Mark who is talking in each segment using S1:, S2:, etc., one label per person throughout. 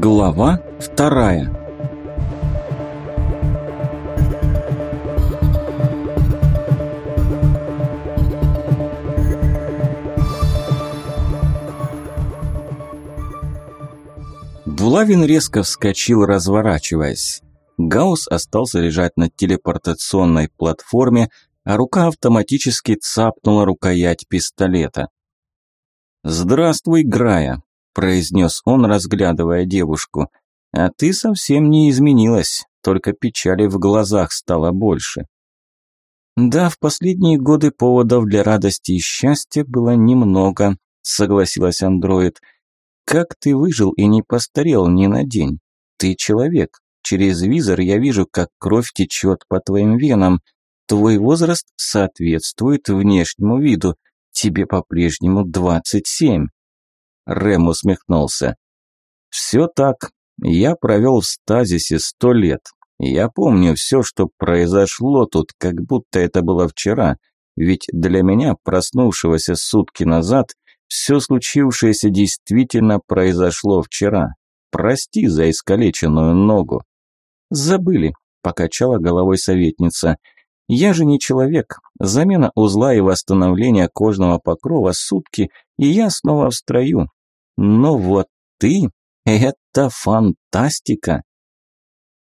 S1: Глава вторая Булавин резко вскочил, разворачиваясь. Гаус остался лежать на телепортационной платформе, а рука автоматически цапнула рукоять пистолета. «Здравствуй, Грая», – произнес он, разглядывая девушку. «А ты совсем не изменилась, только печали в глазах стало больше». «Да, в последние годы поводов для радости и счастья было немного», – согласилась андроид. «Как ты выжил и не постарел ни на день? Ты человек. Через визор я вижу, как кровь течет по твоим венам. Твой возраст соответствует внешнему виду. Тебе по-прежнему двадцать семь». Рэм усмехнулся. «Все так. Я провел в стазисе сто лет. Я помню все, что произошло тут, как будто это было вчера. Ведь для меня, проснувшегося сутки назад, все случившееся действительно произошло вчера. Прости за искалеченную ногу». «Забыли», – покачала головой советница. «Я же не человек. Замена узла и восстановление кожного покрова сутки, и я снова в строю. Но вот ты – это фантастика!»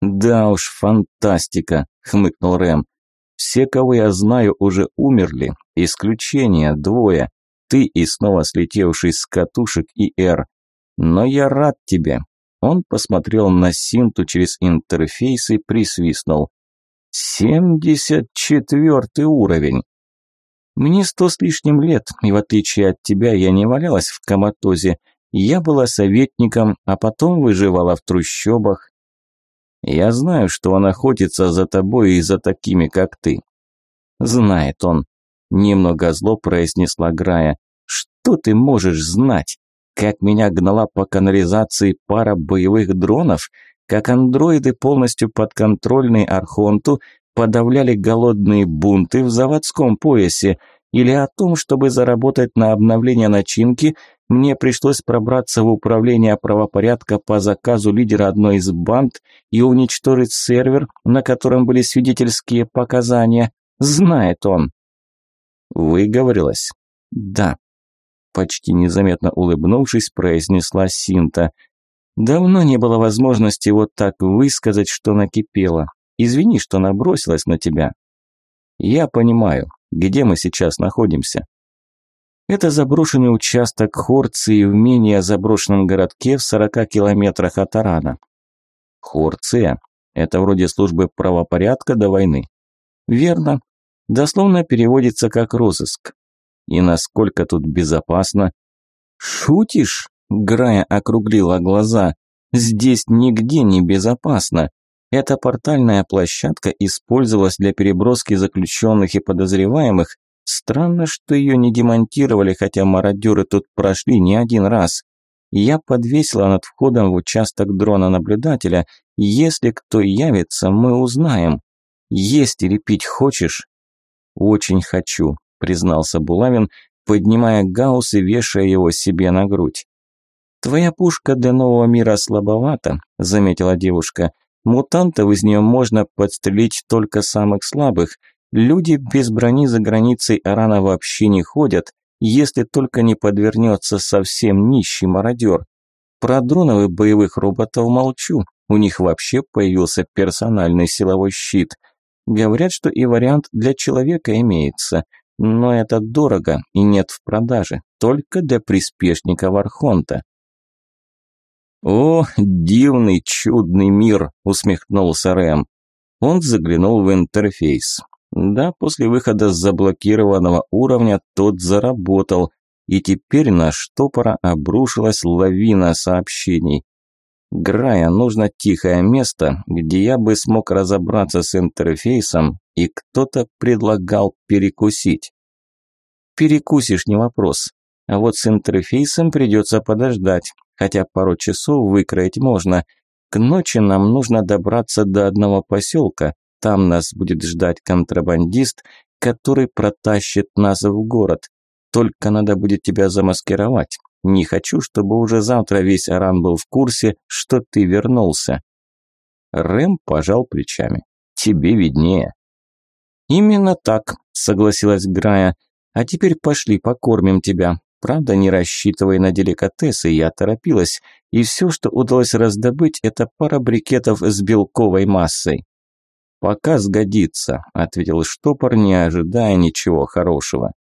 S1: «Да уж, фантастика!» – хмыкнул Рэм. «Все, кого я знаю, уже умерли. Исключение двое. Ты и снова слетевший с катушек и Эр. Но я рад тебе». Он посмотрел на Синту через интерфейс и присвистнул. «Семьдесят четвертый уровень!» Мне сто с лишним лет, и в отличие от тебя я не валялась в коматозе. Я была советником, а потом выживала в трущобах. Я знаю, что он охотится за тобой и за такими, как ты. Знает он. Немного зло произнесла Грая. Что ты можешь знать? Как меня гнала по канализации пара боевых дронов? Как андроиды, полностью подконтрольные Архонту, подавляли голодные бунты в заводском поясе? Или о том, чтобы заработать на обновление начинки – мне пришлось пробраться в управление правопорядка по заказу лидера одной из банд и уничтожить сервер, на котором были свидетельские показания. Знает он. Выговорилась? Да. Почти незаметно улыбнувшись, произнесла Синта. Давно не было возможности вот так высказать, что накипело. Извини, что набросилась на тебя. Я понимаю, где мы сейчас находимся. Это заброшенный участок Хорции в менее заброшенном городке в 40 километрах от Арана. Хорция – это вроде службы правопорядка до войны. Верно. Дословно переводится как розыск. И насколько тут безопасно? Шутишь? Грая округлила глаза. Здесь нигде не безопасно. Эта портальная площадка использовалась для переброски заключенных и подозреваемых, Странно, что ее не демонтировали, хотя мародеры тут прошли не один раз. Я подвесила над входом в участок дрона наблюдателя. Если кто явится, мы узнаем. Есть или пить хочешь? Очень хочу, признался Булавин, поднимая гаусс и вешая его себе на грудь. «Твоя пушка для нового мира слабовата», – заметила девушка. «Мутантов из нее можно подстрелить только самых слабых. Люди без брони за границей Арана вообще не ходят, если только не подвернется совсем нищий мародер. Про дронов и боевых роботов молчу, у них вообще появился персональный силовой щит. Говорят, что и вариант для человека имеется, но это дорого и нет в продаже, только для приспешников Архонта. «О, дивный, чудный мир!» – усмехнулся Рэм. Он заглянул в интерфейс. Да, после выхода с заблокированного уровня тот заработал, и теперь на штопора обрушилась лавина сообщений. Грая, нужно тихое место, где я бы смог разобраться с интерфейсом, и кто-то предлагал перекусить. Перекусишь, не вопрос. А вот с интерфейсом придется подождать, хотя пару часов выкроить можно. К ночи нам нужно добраться до одного поселка, там нас будет ждать контрабандист, который протащит нас в город. Только надо будет тебя замаскировать. Не хочу, чтобы уже завтра весь Аран был в курсе, что ты вернулся». Рэм пожал плечами. «Тебе виднее». «Именно так», – согласилась Грая. «А теперь пошли, покормим тебя. Правда, не рассчитывая на деликатесы, я торопилась, и все, что удалось раздобыть, это пара брикетов с белковой массой». «Пока сгодится», – ответил штопор, не ожидая ничего хорошего.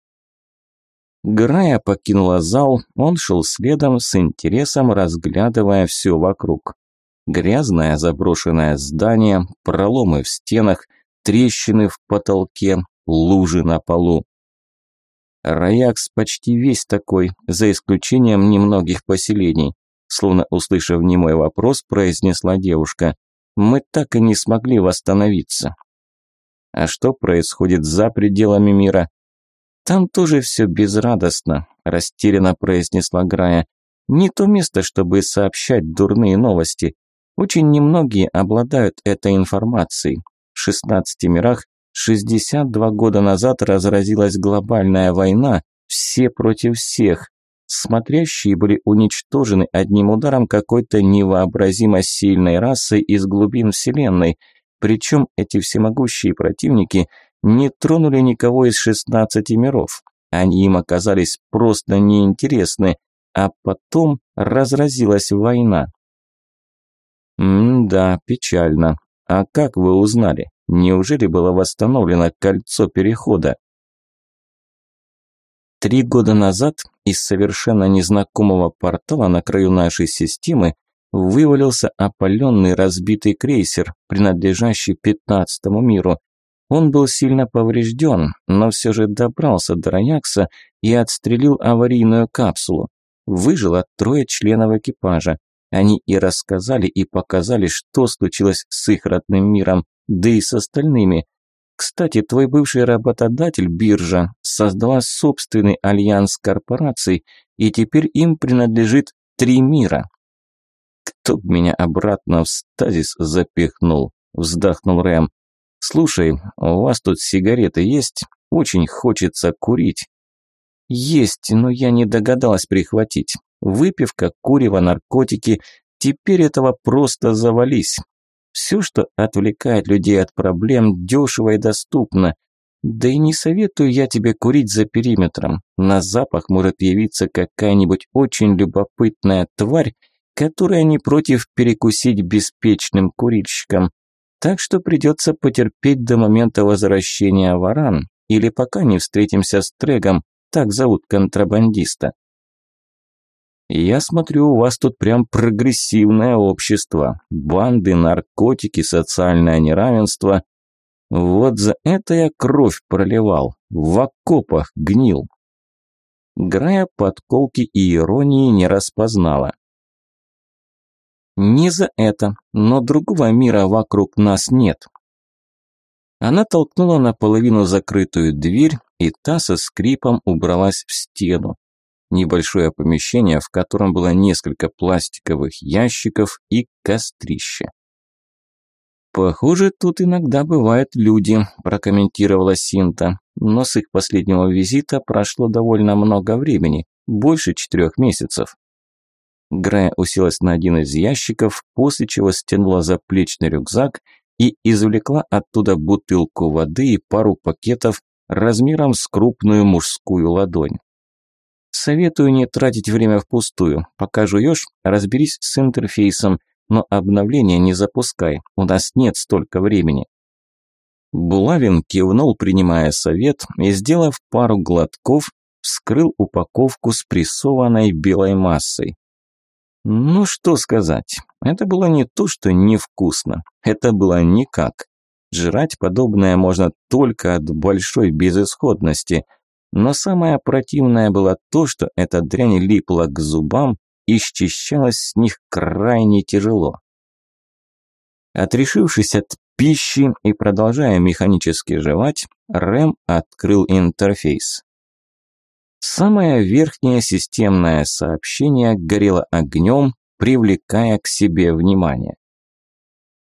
S1: Грая покинула зал, он шел следом с интересом, разглядывая все вокруг. Грязное заброшенное здание, проломы в стенах, трещины в потолке, лужи на полу. Раякс почти весь такой, за исключением немногих поселений. Словно услышав немой вопрос, произнесла девушка. Мы так и не смогли восстановиться. А что происходит за пределами мира? Там тоже все безрадостно, растерянно произнесла Грая. Не то место, чтобы сообщать дурные новости. Очень немногие обладают этой информацией. В 16 мирах 62 года назад разразилась глобальная война, все против всех. Смотрящие были уничтожены одним ударом какой-то невообразимо сильной расы из глубин Вселенной. Причем эти всемогущие противники не тронули никого из 16 миров. Они им оказались просто неинтересны, а потом разразилась война. М-да, печально. А как вы узнали? Неужели было восстановлено кольцо перехода? Три года назад из совершенно незнакомого портала на краю нашей системы вывалился опаленный разбитый крейсер, принадлежащий пятнадцатому миру. Он был сильно поврежден, но все же добрался до Раякса и отстрелил аварийную капсулу. Выжило трое членов экипажа. Они и рассказали, и показали, что случилось с их родным миром, да и с остальными. Кстати, твой бывший работодатель, биржа, создала собственный альянс корпораций, и теперь им принадлежит три мира. Кто б меня обратно в стазис запихнул, вздохнул Рэм. Слушай, у вас тут сигареты есть? Очень хочется курить. Есть, но я не догадалась прихватить. Выпивка, курево, наркотики. Теперь этого просто завались. Все, что отвлекает людей от проблем, дешево и доступно. Да и не советую я тебе курить за периметром. На запах может явиться какая-нибудь очень любопытная тварь, которая не против перекусить беспечным курильщикам. Так что придется потерпеть до момента возвращения варан, или пока не встретимся с Трегом, так зовут контрабандиста. Я смотрю, у вас тут прям прогрессивное общество. Банды, наркотики, социальное неравенство. Вот за это я кровь проливал. В окопах гнил. Грая подколки и иронии не распознала. Не за это, но другого мира вокруг нас нет. Она толкнула наполовину закрытую дверь, и та со скрипом убралась в стену небольшое помещение, в котором было несколько пластиковых ящиков и кострище. «Похоже, тут иногда бывают люди», – прокомментировала Синта. «Но с их последнего визита прошло довольно много времени, больше четырех месяцев». Грая уселась на один из ящиков, после чего стянула заплечный рюкзак и извлекла оттуда бутылку воды и пару пакетов размером с крупную мужскую ладонь. Советую не тратить время впустую. Пока жуешь, разберись с интерфейсом, но обновление не запускай, у нас нет столько времени. Булавин кивнул, принимая совет, и, сделав пару глотков, вскрыл упаковку с прессованной белой массой. Ну что сказать, это было не то, что невкусно, это было никак. Жрать подобное можно только от большой безысходности – но самое противное было то, что эта дрянь липла к зубам и счищалась с них крайне тяжело. Отрешившись от пищи и продолжая механически жевать, Рэм открыл интерфейс. Самое верхнее системное сообщение горело огнем, привлекая к себе внимание.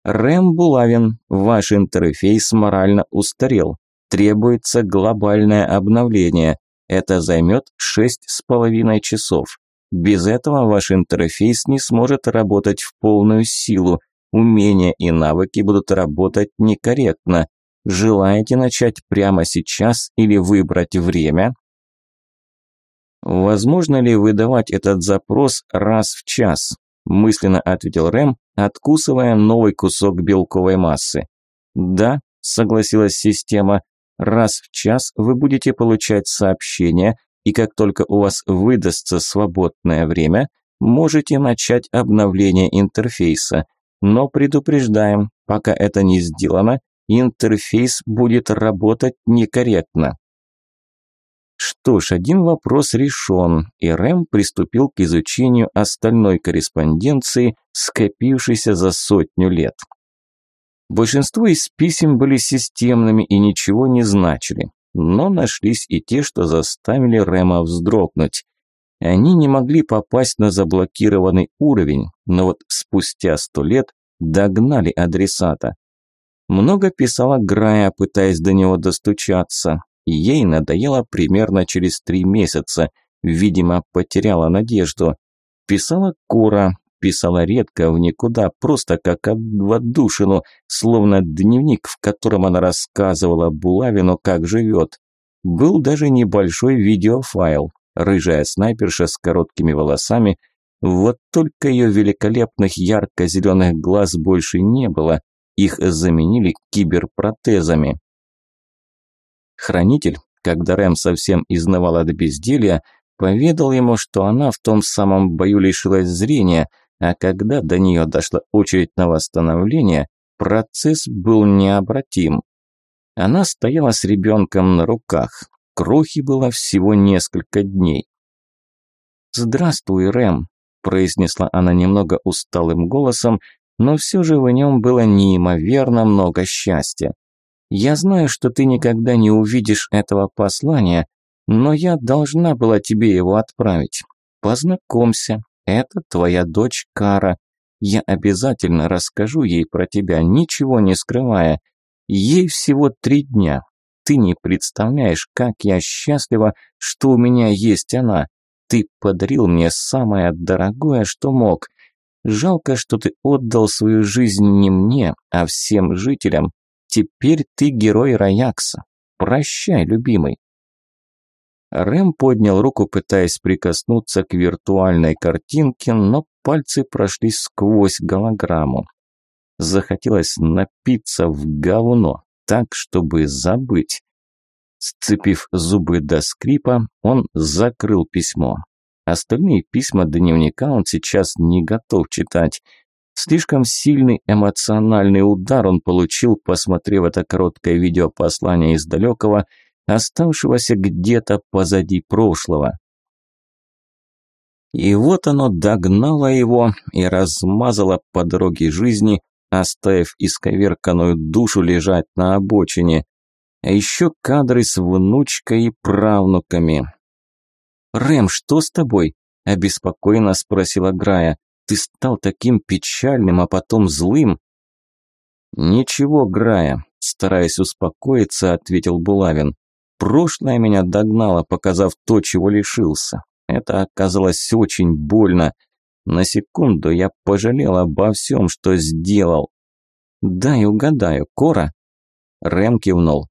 S1: Рэм Булавин, ваш интерфейс морально устарел требуется глобальное обновление. Это займет шесть с половиной часов. Без этого ваш интерфейс не сможет работать в полную силу. Умения и навыки будут работать некорректно. Желаете начать прямо сейчас или выбрать время? Возможно ли выдавать этот запрос раз в час? Мысленно ответил Рэм, откусывая новый кусок белковой массы. Да, согласилась система, раз в час вы будете получать сообщения, и как только у вас выдастся свободное время, можете начать обновление интерфейса. Но предупреждаем, пока это не сделано, интерфейс будет работать некорректно. Что ж, один вопрос решен, и Рэм приступил к изучению остальной корреспонденции, скопившейся за сотню лет. Большинство из писем были системными и ничего не значили, но нашлись и те, что заставили Рэма вздрогнуть. Они не могли попасть на заблокированный уровень, но вот спустя сто лет догнали адресата. Много писала Грая, пытаясь до него достучаться. Ей надоело примерно через три месяца. Видимо, потеряла надежду. Писала Кора, писала редко в никуда, просто как в отдушину, словно дневник, в котором она рассказывала Булавину, как живет. Был даже небольшой видеофайл. Рыжая снайперша с короткими волосами. Вот только ее великолепных ярко-зеленых глаз больше не было. Их заменили киберпротезами. Хранитель, когда Рэм совсем изнывал от безделья, поведал ему, что она в том самом бою лишилась зрения, а когда до нее дошла очередь на восстановление, процесс был необратим. Она стояла с ребенком на руках. Крохи было всего несколько дней. «Здравствуй, Рэм», – произнесла она немного усталым голосом, но все же в нем было неимоверно много счастья. Я знаю, что ты никогда не увидишь этого послания, но я должна была тебе его отправить. Познакомься, это твоя дочь Кара. Я обязательно расскажу ей про тебя, ничего не скрывая. Ей всего три дня. Ты не представляешь, как я счастлива, что у меня есть она. Ты подарил мне самое дорогое, что мог. Жалко, что ты отдал свою жизнь не мне, а всем жителям. Теперь ты герой Раякса. Прощай, любимый. Рэм поднял руку, пытаясь прикоснуться к виртуальной картинке, но пальцы прошли сквозь голограмму. Захотелось напиться в говно, так, чтобы забыть. Сцепив зубы до скрипа, он закрыл письмо. Остальные письма дневника он сейчас не готов читать. Слишком сильный эмоциональный удар он получил, посмотрев это короткое видеопослание из далекого, оставшегося где-то позади прошлого. И вот оно догнало его и размазало по дороге жизни, оставив исковерканную душу лежать на обочине. А еще кадры с внучкой и правнуками. «Рэм, что с тобой?» – обеспокоенно спросила Грая. «Ты стал таким печальным, а потом злым?» «Ничего, Грая», – стараясь успокоиться, ответил Булавин. «Прошлое меня догнало, показав то, чего лишился. Это оказалось очень больно. На секунду я пожалел обо всем, что сделал». «Дай угадаю, Кора?» Рэм кивнул.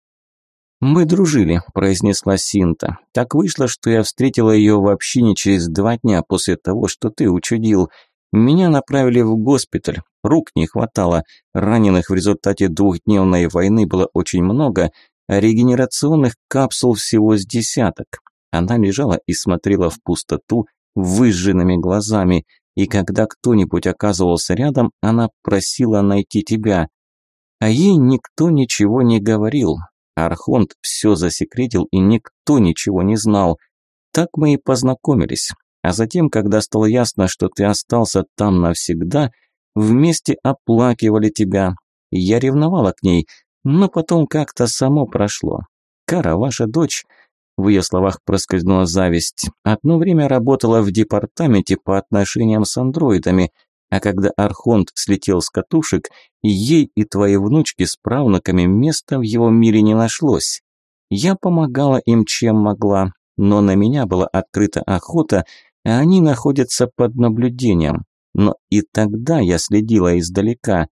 S1: «Мы дружили», – произнесла Синта. «Так вышло, что я встретила ее вообще не через два дня после того, что ты учудил. Меня направили в госпиталь, рук не хватало, раненых в результате двухдневной войны было очень много, регенерационных капсул всего с десяток. Она лежала и смотрела в пустоту выжженными глазами, и когда кто-нибудь оказывался рядом, она просила найти тебя. А ей никто ничего не говорил, Архонт все засекретил, и никто ничего не знал. Так мы и познакомились. А затем, когда стало ясно, что ты остался там навсегда, вместе оплакивали тебя. Я ревновала к ней, но потом как-то само прошло. Кара, ваша дочь, в ее словах проскользнула зависть, одно время работала в департаменте по отношениям с андроидами – а когда Архонт слетел с катушек, ей и твоей внучке с правнуками места в его мире не нашлось. Я помогала им чем могла, но на меня была открыта охота, а они находятся под наблюдением. Но и тогда я следила издалека.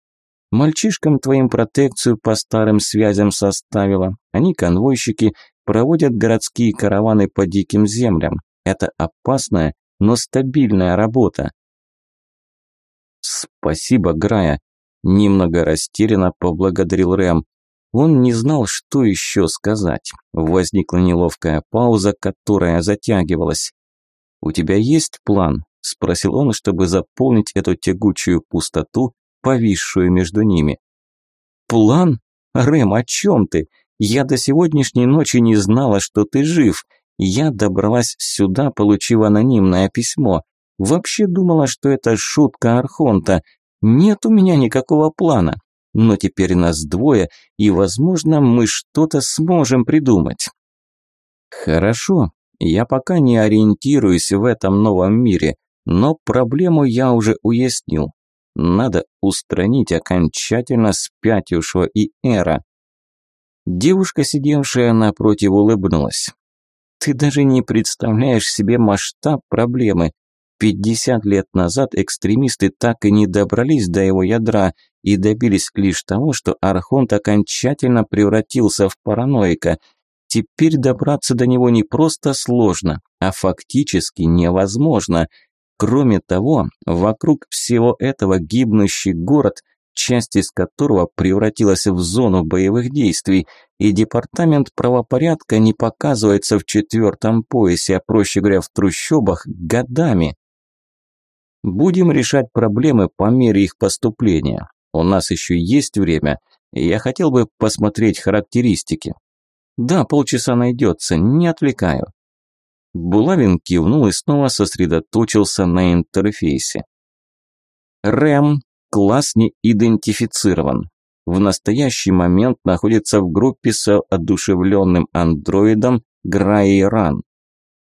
S1: Мальчишкам твоим протекцию по старым связям составила. Они конвойщики, проводят городские караваны по диким землям. Это опасная, но стабильная работа. Спасибо, Грая. Немного растерянно поблагодарил Рэм. Он не знал, что еще сказать. Возникла неловкая пауза, которая затягивалась. «У тебя есть план?» – спросил он, чтобы заполнить эту тягучую пустоту, повисшую между ними. «План? Рэм, о чем ты? Я до сегодняшней ночи не знала, что ты жив. Я добралась сюда, получив анонимное письмо. Вообще думала, что это шутка Архонта. Нет у меня никакого плана. Но теперь нас двое, и, возможно, мы что-то сможем придумать. Хорошо, я пока не ориентируюсь в этом новом мире, но проблему я уже уяснил. Надо устранить окончательно спятившего и эра. Девушка, сидевшая напротив, улыбнулась. Ты даже не представляешь себе масштаб проблемы. 50 лет назад экстремисты так и не добрались до его ядра и добились лишь того, что Архонт окончательно превратился в параноика. Теперь добраться до него не просто сложно, а фактически невозможно. Кроме того, вокруг всего этого гибнущий город, часть из которого превратилась в зону боевых действий, и департамент правопорядка не показывается в четвертом поясе, а проще говоря, в трущобах годами. Будем решать проблемы по мере их поступления. У нас еще есть время, и я хотел бы посмотреть характеристики. Да, полчаса найдется, не отвлекаю. Булавин кивнул и снова сосредоточился на интерфейсе. РЭМ, класс не идентифицирован. В настоящий момент находится в группе с одушевленным андроидом Грайран.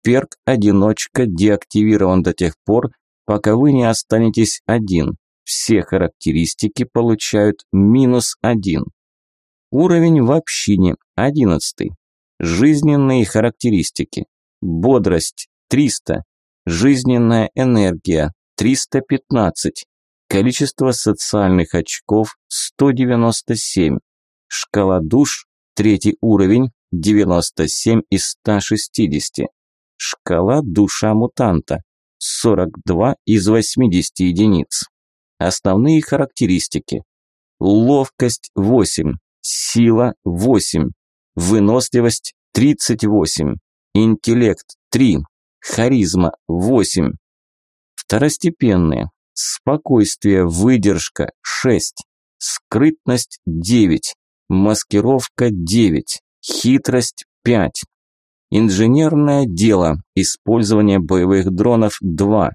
S1: Перк «Одиночка» деактивирован до тех пор, пока вы не останетесь один. Все характеристики получают минус один. Уровень в общине – одиннадцатый. Жизненные характеристики. Бодрость – 300. Жизненная энергия – 315. Количество социальных очков – 197. Шкала душ – третий уровень – 97 из 160. Шкала душа мутанта 42 из 80 единиц. Основные характеристики. Ловкость 8, сила 8, выносливость 38, интеллект 3, харизма 8. Второстепенные. Спокойствие, выдержка 6, скрытность 9, маскировка 9, хитрость 5, Инженерное дело, использование боевых дронов 2,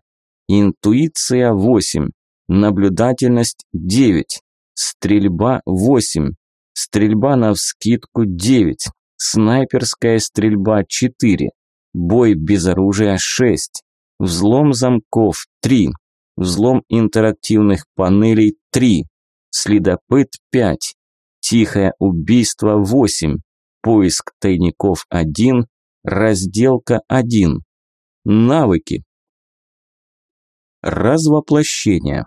S1: интуиция 8, наблюдательность 9, стрельба 8, стрельба на вскидку 9, снайперская стрельба 4, бой без оружия 6, взлом замков 3, взлом интерактивных панелей 3, следопыт 5, тихое убийство 8, поиск тайников 1, Разделка 1. Навыки. Развоплощение.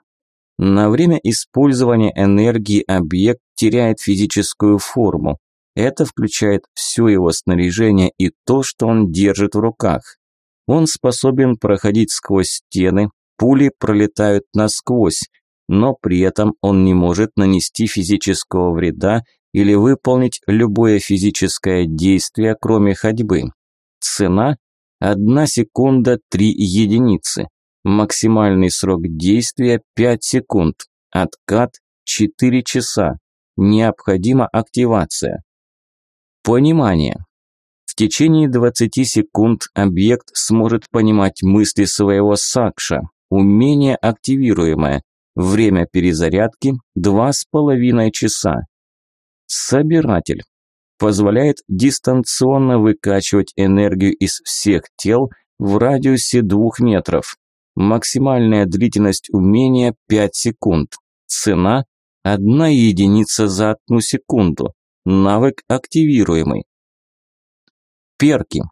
S1: На время использования энергии объект теряет физическую форму. Это включает все его снаряжение и то, что он держит в руках. Он способен проходить сквозь стены, пули пролетают насквозь, но при этом он не может нанести физического вреда или выполнить любое физическое действие, кроме ходьбы. Цена – 1 секунда 3 единицы. Максимальный срок действия – 5 секунд. Откат – 4 часа. Необходима активация. Понимание. В течение 20 секунд объект сможет понимать мысли своего Сакша. Умение активируемое. Время перезарядки – 2,5 часа. Собиратель позволяет дистанционно выкачивать энергию из всех тел в радиусе двух метров. Максимальная длительность умения 5 секунд. Цена – одна единица за одну секунду. Навык активируемый. Перки.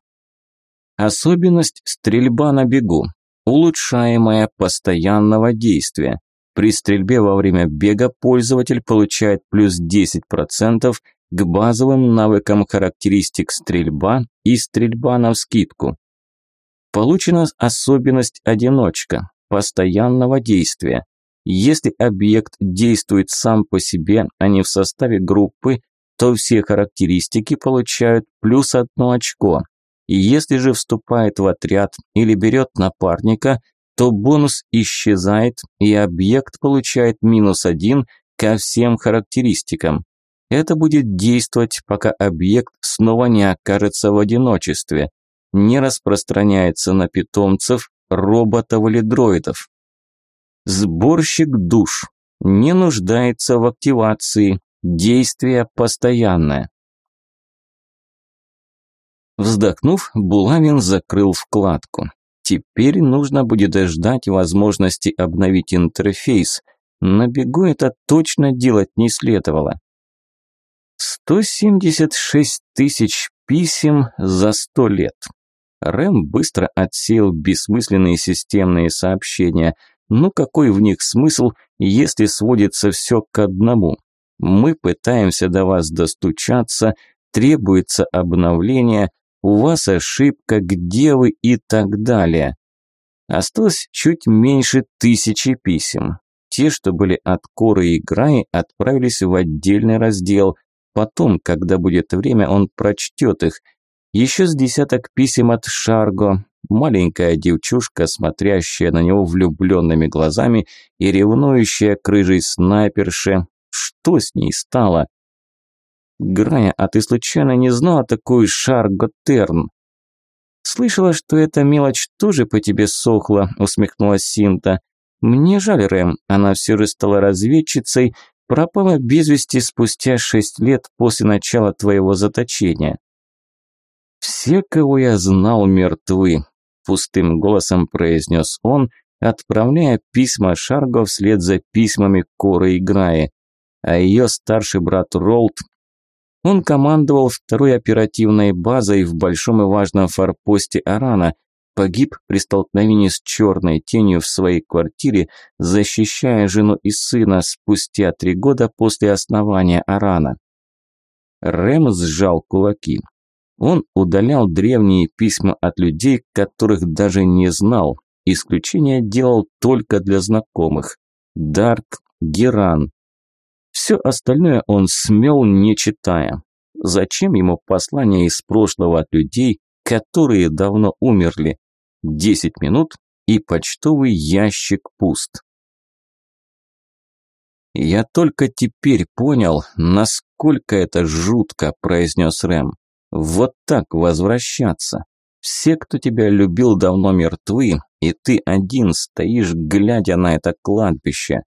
S1: Особенность – стрельба на бегу. улучшаемая постоянного действия. При стрельбе во время бега пользователь получает плюс 10% к базовым навыкам характеристик стрельба и стрельба на вскидку. Получена особенность одиночка, постоянного действия. Если объект действует сам по себе, а не в составе группы, то все характеристики получают плюс одно очко. И если же вступает в отряд или берет напарника, то бонус исчезает и объект получает минус один ко всем характеристикам. Это будет действовать, пока объект снова не окажется в одиночестве, не распространяется на питомцев, роботов или дроидов. Сборщик душ не нуждается в активации, действие постоянное. Вздохнув, Булавин закрыл вкладку. Теперь нужно будет ждать возможности обновить интерфейс. На бегу это точно делать не следовало. 176 тысяч писем за 100 лет. Рэм быстро отсеял бессмысленные системные сообщения. Ну какой в них смысл, если сводится все к одному? Мы пытаемся до вас достучаться, требуется обновление, у вас ошибка, где вы и так далее. Осталось чуть меньше тысячи писем. Те, что были от Коры и Граи, отправились в отдельный раздел. Потом, когда будет время, он прочтет их. Еще с десяток писем от Шарго. Маленькая девчушка, смотрящая на него влюбленными глазами и ревнующая к рыжей снайперше. Что с ней стало? Грая, а ты случайно не знала такую Шарго Терн? Слышала, что эта мелочь тоже по тебе сохла, усмехнулась Синта. Мне жаль, Рэм, она все же стала разведчицей, пропала без вести спустя шесть лет после начала твоего заточения. Все, кого я знал, мертвы, пустым голосом произнес он, отправляя письма Шарго вслед за письмами Коры и Граи. А ее старший брат Ролд он командовал второй оперативной базой в большом и важном форпосте Арана, погиб при столкновении с черной тенью в своей квартире, защищая жену и сына спустя три года после основания Арана. Рэм сжал кулаки. Он удалял древние письма от людей, которых даже не знал. Исключение делал только для знакомых. Дарк, Геран, все остальное он смел, не читая. Зачем ему послания из прошлого от людей, которые давно умерли? Десять минут, и почтовый ящик пуст. «Я только теперь понял, насколько это жутко», – произнес Рэм. «Вот так возвращаться. Все, кто тебя любил, давно мертвы, и ты один стоишь, глядя на это кладбище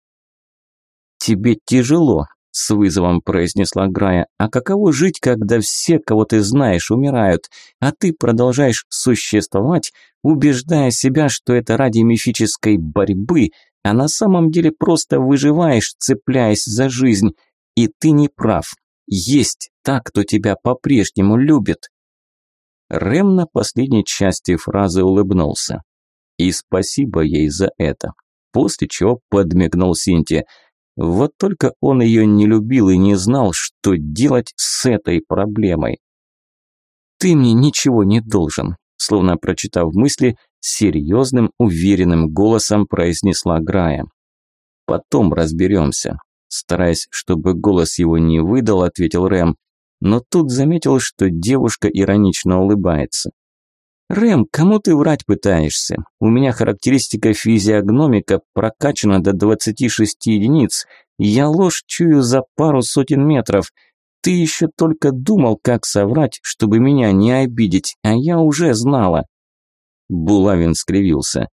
S1: тебе тяжело», – с вызовом произнесла Грая. «А каково жить, когда все, кого ты знаешь, умирают, а ты продолжаешь существовать, убеждая себя, что это ради мифической борьбы, а на самом деле просто выживаешь, цепляясь за жизнь. И ты не прав. Есть та, кто тебя по-прежнему любит». Рэм на последней части фразы улыбнулся. И спасибо ей за это. После чего подмигнул Синтия. Вот только он ее не любил и не знал, что делать с этой проблемой. «Ты мне ничего не должен», словно прочитав мысли, серьезным, уверенным голосом произнесла Грая. «Потом разберемся», стараясь, чтобы голос его не выдал, ответил Рэм, но тут заметил, что девушка иронично улыбается. «Рэм, кому ты врать пытаешься? У меня характеристика физиогномика прокачана до 26 единиц. Я ложь чую за пару сотен метров. Ты еще только думал, как соврать, чтобы меня не обидеть, а я уже знала». Булавин скривился.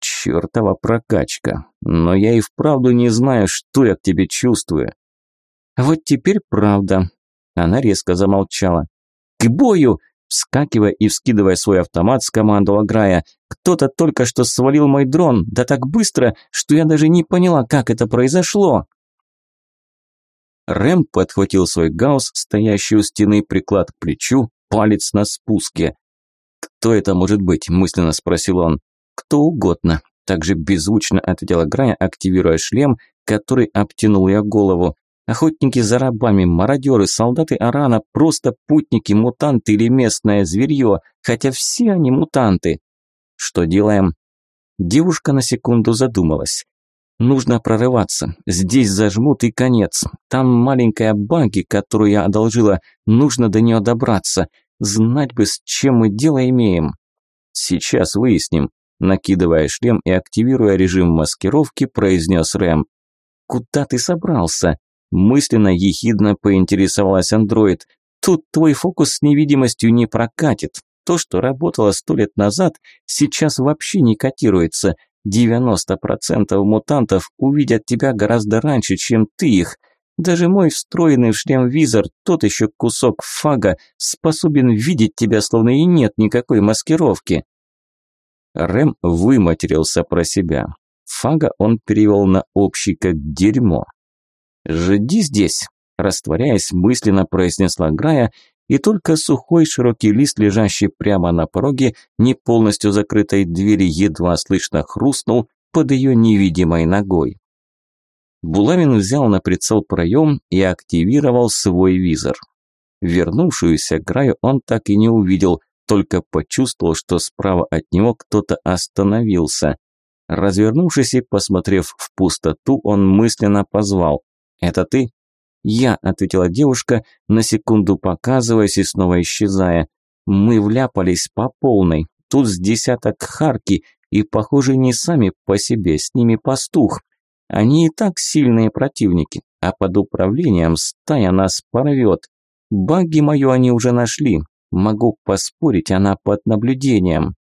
S1: «Чертова прокачка. Но я и вправду не знаю, что я к тебе чувствую». «Вот теперь правда». Она резко замолчала. «К бою!» Вскакивая и вскидывая свой автомат, скомандовала Грая. «Кто-то только что свалил мой дрон, да так быстро, что я даже не поняла, как это произошло!» Рэм подхватил свой гаусс, стоящий у стены, приклад к плечу, палец на спуске. «Кто это может быть?» – мысленно спросил он. кто угодно. Также беззвучно ответила Грая, активируя шлем, который обтянул ее голову. Охотники за рабами, мародеры, солдаты Арана, просто путники, мутанты или местное зверье, хотя все они мутанты. Что делаем? Девушка на секунду задумалась. Нужно прорываться. Здесь зажмут и конец. Там маленькая баги, которую я одолжила. Нужно до нее добраться. Знать бы, с чем мы дело имеем. Сейчас выясним. Накидывая шлем и активируя режим маскировки, произнес Рэм. «Куда ты собрался?» Мысленно ехидно поинтересовалась андроид. Тут твой фокус с невидимостью не прокатит. То, что работало сто лет назад, сейчас вообще не котируется. 90% мутантов увидят тебя гораздо раньше, чем ты их. Даже мой встроенный в шлем визор, тот еще кусок фага, способен видеть тебя, словно и нет никакой маскировки. Рэм выматерился про себя. Фага он перевел на общий как дерьмо. «Жди здесь», – растворяясь, мысленно произнесла Грая, и только сухой широкий лист, лежащий прямо на пороге, не полностью закрытой двери, едва слышно хрустнул под ее невидимой ногой. Булавин взял на прицел проем и активировал свой визор. Вернувшуюся Граю он так и не увидел, только почувствовал, что справа от него кто-то остановился. Развернувшись и посмотрев в пустоту, он мысленно позвал «Это ты?» «Я», – ответила девушка, на секунду показываясь и снова исчезая. «Мы вляпались по полной. Тут с десяток харки, и, похоже, не сами по себе, с ними пастух. Они и так сильные противники, а под управлением стая нас порвет. Баги мою они уже нашли. Могу поспорить, она под наблюдением».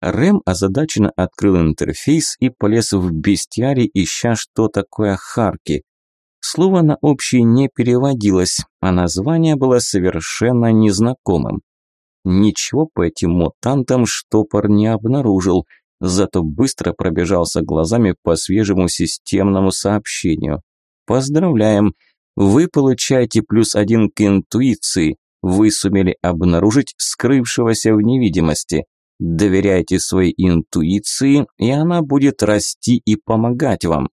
S1: Рэм озадаченно открыл интерфейс и полез в бестиарий, ища, что такое Харки. Слово на общий не переводилось, а название было совершенно незнакомым. Ничего по этим мутантам штопор не обнаружил, зато быстро пробежался глазами по свежему системному сообщению. Поздравляем! Вы получаете плюс один к интуиции. Вы сумели обнаружить скрывшегося в невидимости. Доверяйте своей интуиции, и она будет расти и помогать вам.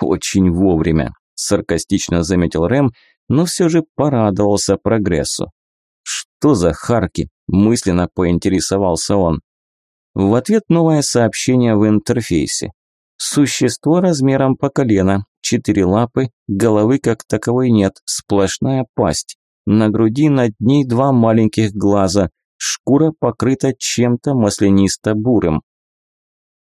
S1: Очень вовремя, саркастично заметил Рэм, но все же порадовался прогрессу. Что за харки? мысленно поинтересовался он. В ответ новое сообщение в интерфейсе. Существо размером по колено, четыре лапы, головы как таковой нет, сплошная пасть. На груди над ней два маленьких глаза – Шкура покрыта чем-то маслянисто-бурым.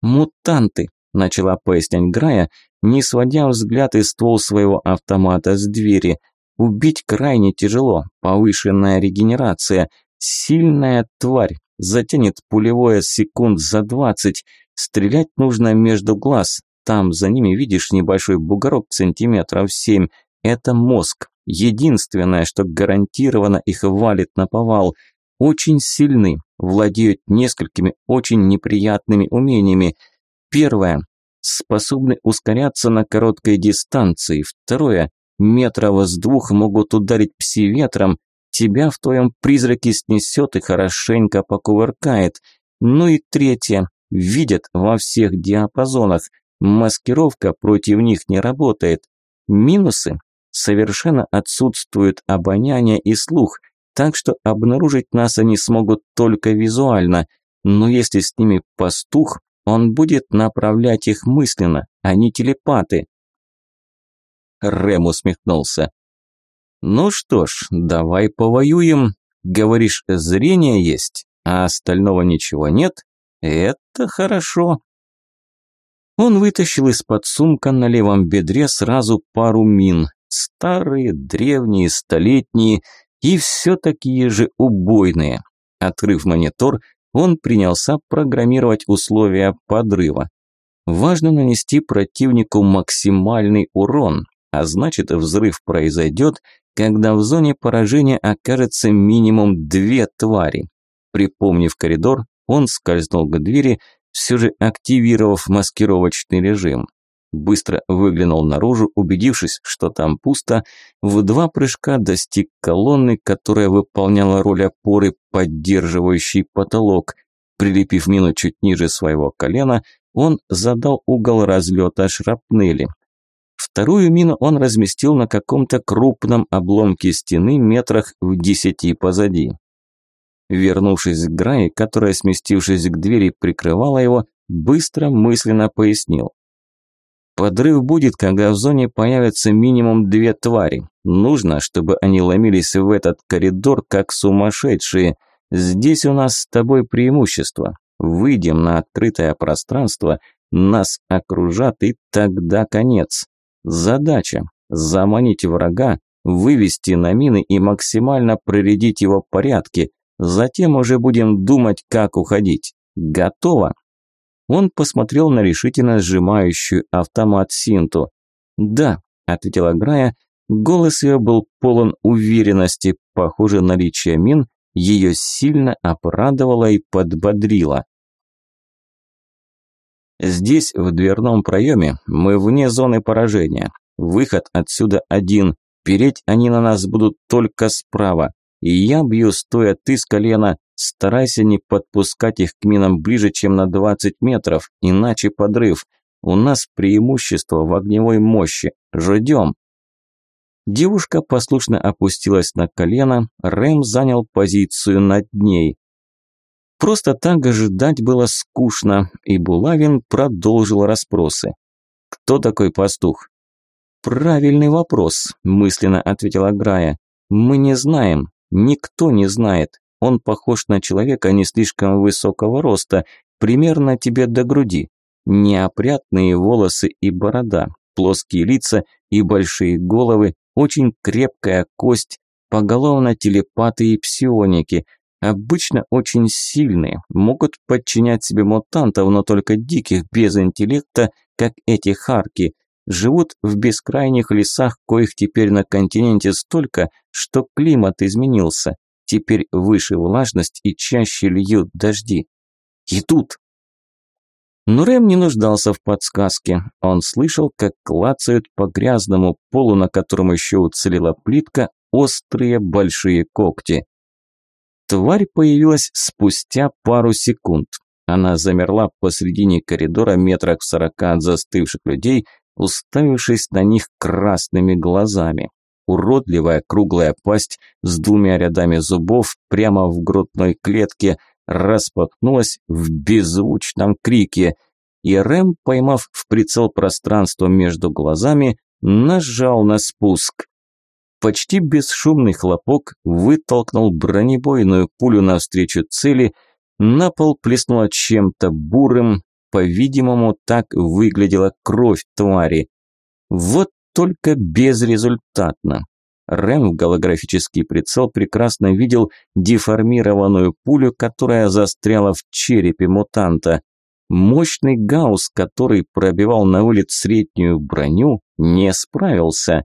S1: «Мутанты», – начала пояснять Грая, не сводя взгляд и ствол своего автомата с двери. «Убить крайне тяжело, повышенная регенерация, сильная тварь, затянет пулевое секунд за двадцать, стрелять нужно между глаз, там за ними видишь небольшой бугорок сантиметров семь, это мозг, единственное, что гарантированно их валит на повал – очень сильны, владеют несколькими очень неприятными умениями. Первое – способны ускоряться на короткой дистанции. Второе – метров с двух могут ударить пси-ветром, тебя в твоем призраке снесет и хорошенько покувыркает. Ну и третье – видят во всех диапазонах. Маскировка против них не работает. Минусы – совершенно отсутствуют обоняние и слух – так что обнаружить нас они смогут только визуально, но если с ними пастух, он будет направлять их мысленно, а не телепаты. Рэм усмехнулся. «Ну что ж, давай повоюем. Говоришь, зрение есть, а остального ничего нет? Это хорошо». Он вытащил из-под сумка на левом бедре сразу пару мин. Старые, древние, столетние, и все такие же убойные. Открыв монитор, он принялся программировать условия подрыва. Важно нанести противнику максимальный урон, а значит взрыв произойдет, когда в зоне поражения окажется минимум две твари. Припомнив коридор, он скользнул к двери, все же активировав маскировочный режим. Быстро выглянул наружу, убедившись, что там пусто, в два прыжка достиг колонны, которая выполняла роль опоры, поддерживающей потолок. Прилепив мину чуть ниже своего колена, он задал угол разлета шрапнели. Вторую мину он разместил на каком-то крупном обломке стены метрах в десяти позади. Вернувшись к Грае, которая, сместившись к двери, прикрывала его, быстро мысленно пояснил. Подрыв будет, когда в зоне появятся минимум две твари. Нужно, чтобы они ломились в этот коридор, как сумасшедшие. Здесь у нас с тобой преимущество. Выйдем на открытое пространство, нас окружат, и тогда конец. Задача – заманить врага, вывести на мины и максимально проредить его порядки. Затем уже будем думать, как уходить. Готово? Он посмотрел на решительно сжимающую автомат Синту. «Да», – ответила Грая, голос ее был полон уверенности, похоже, наличие мин ее сильно обрадовало и подбодрило. Здесь, в дверном проеме, мы вне зоны поражения. Выход отсюда один. Переть они на нас будут только справа. И я бью стоя ты с колена, Старайся не подпускать их к минам ближе, чем на 20 метров, иначе подрыв. У нас преимущество в огневой мощи. Ждем. Девушка послушно опустилась на колено, Рэм занял позицию над ней. Просто так ожидать было скучно, и Булавин продолжил расспросы. «Кто такой пастух?» «Правильный вопрос», – мысленно ответила Грая. «Мы не знаем, никто не знает. Он похож на человека не слишком высокого роста, примерно тебе до груди. Неопрятные волосы и борода, плоские лица и большие головы, очень крепкая кость, поголовно телепаты и псионики. Обычно очень сильные, могут подчинять себе мутантов, но только диких, без интеллекта, как эти харки. Живут в бескрайних лесах, коих теперь на континенте столько, что климат изменился. Теперь выше влажность и чаще льют дожди. Идут. Но Рэм не нуждался в подсказке. Он слышал, как клацают по грязному полу, на котором еще уцелела плитка, острые большие когти. Тварь появилась спустя пару секунд. Она замерла посредине коридора метрах в сорока от застывших людей, уставившись на них красными глазами уродливая круглая пасть с двумя рядами зубов прямо в грудной клетке распахнулась в беззвучном крике, и Рэм, поймав в прицел пространство между глазами, нажал на спуск. Почти бесшумный хлопок вытолкнул бронебойную пулю навстречу цели, на пол плеснула чем-то бурым, по-видимому, так выглядела кровь твари. Вот только безрезультатно. Рэм в голографический прицел прекрасно видел деформированную пулю, которая застряла в черепе мутанта. Мощный гаусс, который пробивал на улиц среднюю броню, не справился.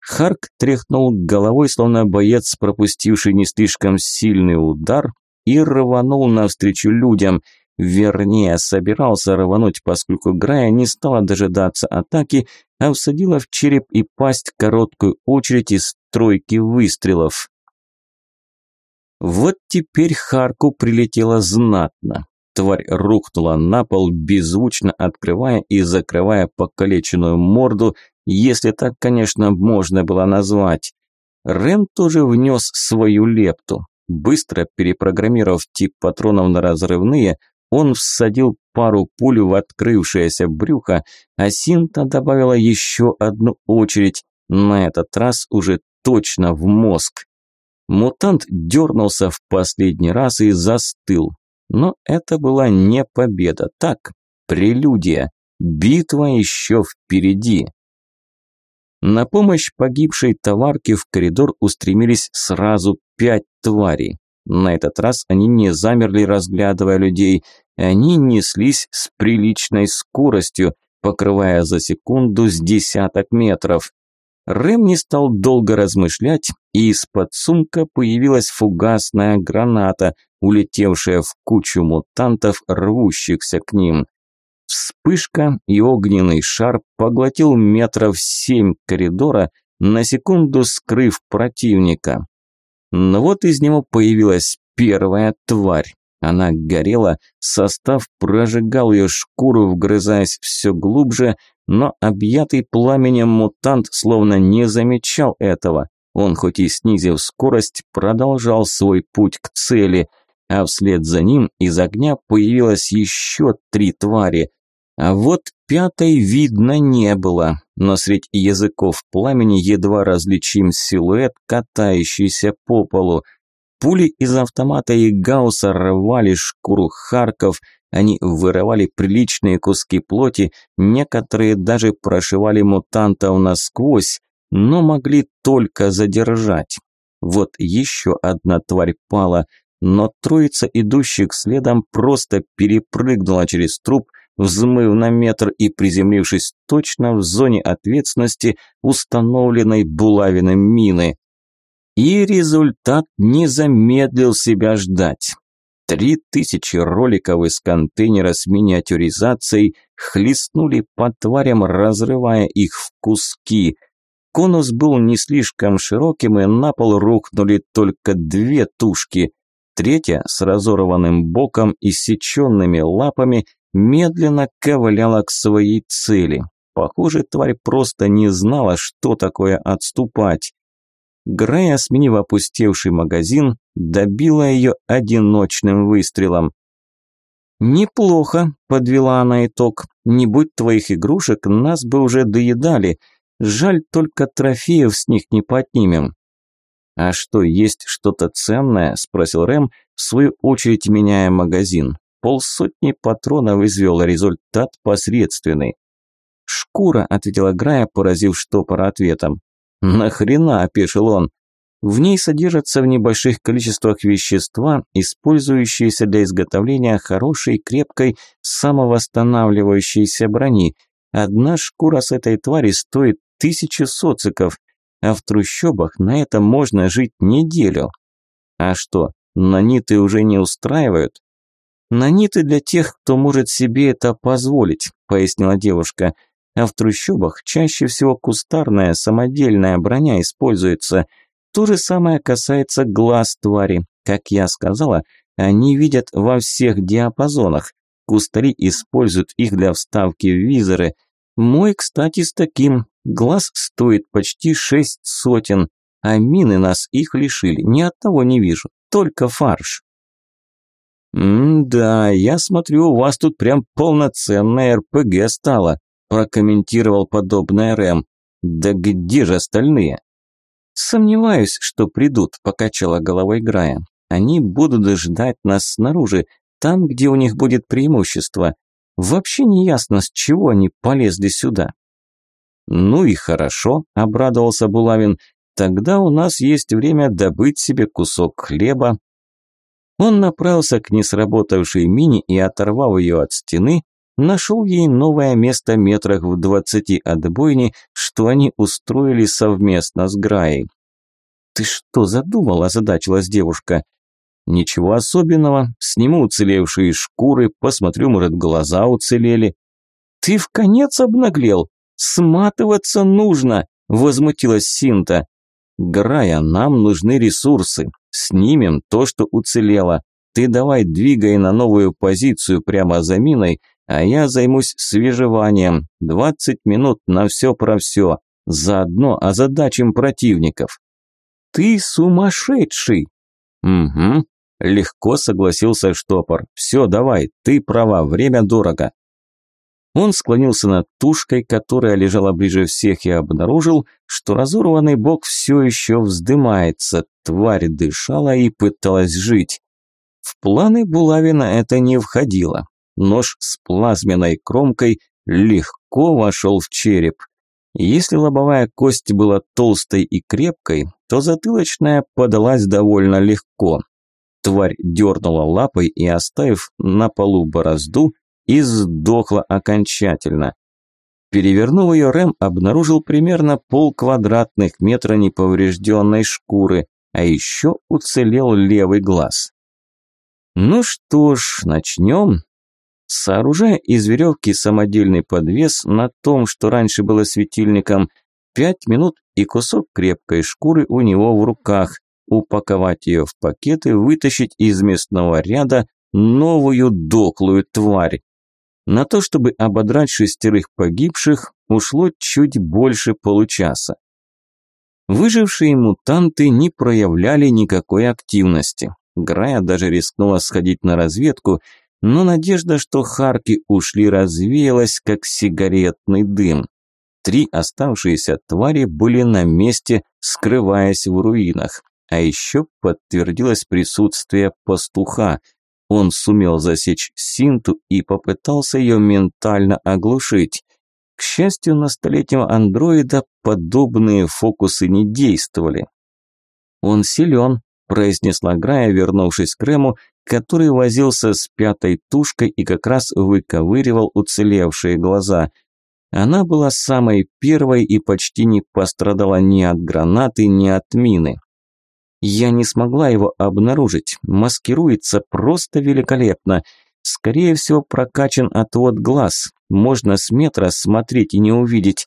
S1: Харк тряхнул головой, словно боец, пропустивший не слишком сильный удар, и рванул навстречу людям – Вернее, собирался рвануть, поскольку Грая не стала дожидаться атаки, а всадила в череп и пасть короткую очередь из тройки выстрелов. Вот теперь Харку прилетело знатно. Тварь рухнула на пол, беззвучно открывая и закрывая покалеченную морду, если так, конечно, можно было назвать. Рэм тоже внес свою лепту. Быстро перепрограммировав тип патронов на разрывные, он всадил пару пуль в открывшееся брюхо, а Синта добавила еще одну очередь, на этот раз уже точно в мозг. Мутант дернулся в последний раз и застыл. Но это была не победа, так, прелюдия. Битва еще впереди. На помощь погибшей товарке в коридор устремились сразу пять тварей. На этот раз они не замерли, разглядывая людей. Они неслись с приличной скоростью, покрывая за секунду с десяток метров. Рэм не стал долго размышлять, и из-под сумка появилась фугасная граната, улетевшая в кучу мутантов, рвущихся к ним. Вспышка и огненный шар поглотил метров семь коридора, на секунду скрыв противника. Но вот из него появилась первая тварь. Она горела, состав прожигал ее шкуру, вгрызаясь все глубже, но объятый пламенем мутант словно не замечал этого. Он, хоть и снизив скорость, продолжал свой путь к цели, а вслед за ним из огня появилось еще три твари. А вот пятой видно не было, но среди языков пламени едва различим силуэт, катающийся по полу. Пули из автомата и гаусса рвали шкуру Харков, они вырывали приличные куски плоти, некоторые даже прошивали мутантов насквозь, но могли только задержать. Вот еще одна тварь пала, но троица идущих следом просто перепрыгнула через труп, взмыв на метр и приземлившись точно в зоне ответственности установленной булавиной мины. И результат не замедлил себя ждать. Три тысячи роликов из контейнера с миниатюризацией хлестнули по тварям, разрывая их в куски. Конус был не слишком широким, и на пол рухнули только две тушки. Третья с разорванным боком и сеченными лапами медленно ковыляла к своей цели. Похоже, тварь просто не знала, что такое отступать. Грея, сменив опустевший магазин, добила ее одиночным выстрелом. «Неплохо», – подвела она итог. «Не будь твоих игрушек, нас бы уже доедали. Жаль, только трофеев с них не поднимем». «А что, есть что-то ценное?» – спросил Рэм, в свою очередь меняя магазин. Полсотни патронов извел, результат посредственный. «Шкура», – ответила Грая, поразив штопора ответом. «Нахрена?» – опешил он. В ней содержатся в небольших количествах вещества, использующиеся для изготовления хорошей, крепкой, самовосстанавливающейся брони. Одна шкура с этой твари стоит тысячи социков, а в трущобах на это можно жить неделю. А что, наниты уже не устраивают? Наниты для тех, кто может себе это позволить, пояснила девушка. А в трущобах чаще всего кустарная самодельная броня используется – то же самое касается глаз твари. Как я сказала, они видят во всех диапазонах. Кустари используют их для вставки в визоры. Мой, кстати, с таким. Глаз стоит почти шесть сотен, а мины нас их лишили. Ни от того не вижу, только фарш. «М-да, я смотрю, у вас тут прям полноценная РПГ стала», прокомментировал подобное Рэм. «Да где же остальные?» «Сомневаюсь, что придут», – покачала головой Грая. «Они будут ждать нас снаружи, там, где у них будет преимущество. Вообще не ясно, с чего они полезли сюда». «Ну и хорошо», – обрадовался Булавин. «Тогда у нас есть время добыть себе кусок хлеба». Он направился к несработавшей мини и, оторвав ее от стены, нашел ей новое место метрах в двадцати от бойни, что они устроили совместно с Граей. «Ты что задумал?» – озадачилась девушка. «Ничего особенного. Сниму уцелевшие шкуры, посмотрю, может, глаза уцелели». «Ты в конец обнаглел? Сматываться нужно!» – возмутилась Синта. «Грая, нам нужны ресурсы. Снимем то, что уцелело. Ты давай двигай на новую позицию прямо за миной, а я займусь свежеванием. 20 минут на все про все. Заодно озадачим противников. Ты сумасшедший. Угу. Легко согласился штопор. Все, давай, ты права, время дорого. Он склонился над тушкой, которая лежала ближе всех, и обнаружил, что разорванный бок все еще вздымается. Тварь дышала и пыталась жить. В планы Булавина это не входило. Нож с плазменной кромкой легко вошел в череп. Если лобовая кость была толстой и крепкой, то затылочная подалась довольно легко. Тварь дернула лапой и, оставив на полу борозду, и сдохла окончательно. Перевернув ее, Рэм обнаружил примерно полквадратных метра неповрежденной шкуры, а еще уцелел левый глаз. Ну что ж, начнем Сооружая из веревки самодельный подвес на том, что раньше было светильником, пять минут и кусок крепкой шкуры у него в руках, упаковать ее в пакеты, вытащить из местного ряда, новую дохлую тварь. На то, чтобы ободрать шестерых погибших, ушло чуть больше получаса. Выжившие мутанты не проявляли никакой активности. Грая даже рискнула сходить на разведку, но надежда, что Харки ушли, развеялась, как сигаретный дым. Три оставшиеся твари были на месте, скрываясь в руинах. А еще подтвердилось присутствие пастуха. Он сумел засечь Синту и попытался ее ментально оглушить. К счастью, на столетнего андроида подобные фокусы не действовали. «Он силен», – произнесла Грая, вернувшись к Рему, который возился с пятой тушкой и как раз выковыривал уцелевшие глаза. Она была самой первой и почти не пострадала ни от гранаты, ни от мины. Я не смогла его обнаружить, маскируется просто великолепно. Скорее всего, прокачан отвод глаз, можно с метра смотреть и не увидеть.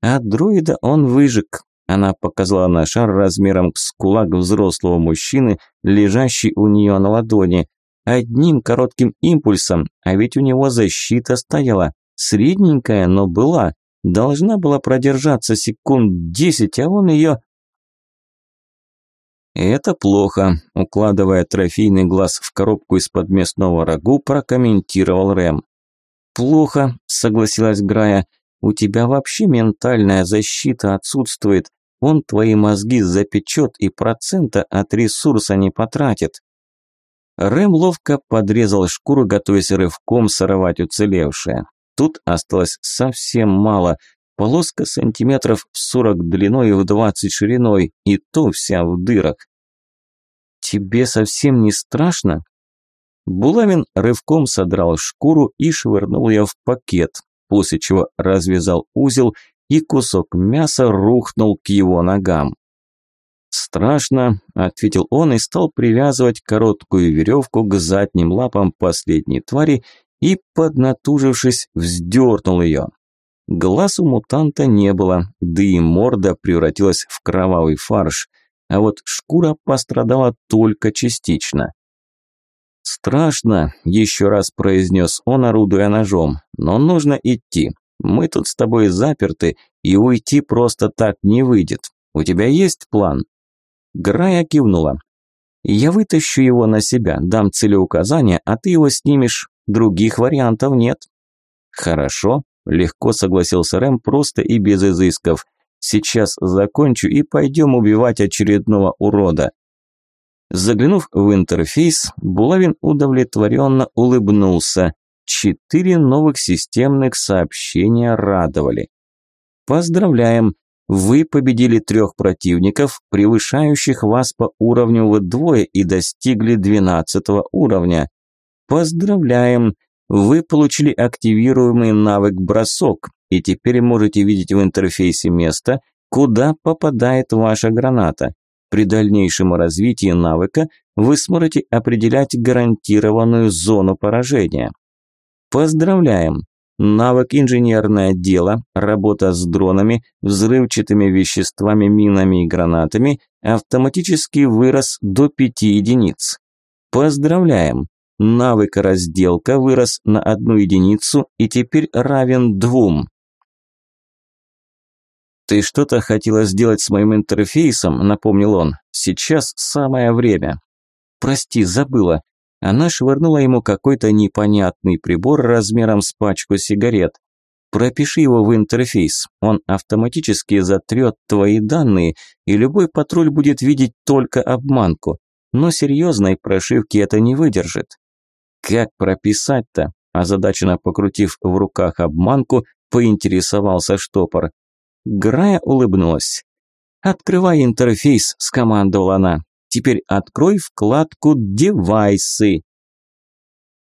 S1: А дроида он выжег. Она показала на шар размером с кулак взрослого мужчины, лежащий у нее на ладони. Одним коротким импульсом, а ведь у него защита стояла. Средненькая, но была. Должна была продержаться секунд десять, а он ее... «Это плохо», – укладывая трофейный глаз в коробку из-под мясного рагу, прокомментировал Рэм. «Плохо», – согласилась Грая. «У тебя вообще ментальная защита отсутствует. Он твои мозги запечет и процента от ресурса не потратит». Рэм ловко подрезал шкуру, готовясь рывком сорвать уцелевшее. Тут осталось совсем мало. Полоска сантиметров в сорок длиной и в двадцать шириной, и то вся в дырах. «Тебе совсем не страшно?» Булавин рывком содрал шкуру и швырнул ее в пакет, после чего развязал узел и кусок мяса рухнул к его ногам. «Страшно», – ответил он и стал привязывать короткую веревку к задним лапам последней твари и, поднатужившись, вздернул ее. Глаз у мутанта не было, да и морда превратилась в кровавый фарш, а вот шкура пострадала только частично. «Страшно», – еще раз произнес он, орудуя ножом, – «но нужно идти. Мы тут с тобой заперты, и уйти просто так не выйдет. У тебя есть план?» Грая кивнула. «Я вытащу его на себя, дам целеуказания, а ты его снимешь. Других вариантов нет». «Хорошо», – легко согласился Рэм, просто и без изысков. «Сейчас закончу и пойдем убивать очередного урода». Заглянув в интерфейс, Булавин удовлетворенно улыбнулся. Четыре новых системных сообщения радовали. Поздравляем! Вы победили трех противников, превышающих вас по уровню вдвое и достигли 12 уровня. Поздравляем! Вы получили активируемый навык «Бросок» и теперь можете видеть в интерфейсе место, куда попадает ваша граната. При дальнейшем развитии навыка вы сможете определять гарантированную зону поражения. Поздравляем! Навык инженерное дело, работа с дронами, взрывчатыми веществами, минами и гранатами автоматически вырос до 5 единиц. Поздравляем! Навык разделка вырос на одну единицу и теперь равен двум. «Ты что-то хотела сделать с моим интерфейсом?» – напомнил он. «Сейчас самое время». «Прости, забыла». Она швырнула ему какой-то непонятный прибор размером с пачку сигарет. «Пропиши его в интерфейс. Он автоматически затрет твои данные, и любой патруль будет видеть только обманку. Но серьезной прошивки это не выдержит». «Как прописать-то?» Озадаченно покрутив в руках обманку, поинтересовался штопор. Грая улыбнулась. «Открывай интерфейс», – скомандовала она. «Теперь открой вкладку «Девайсы».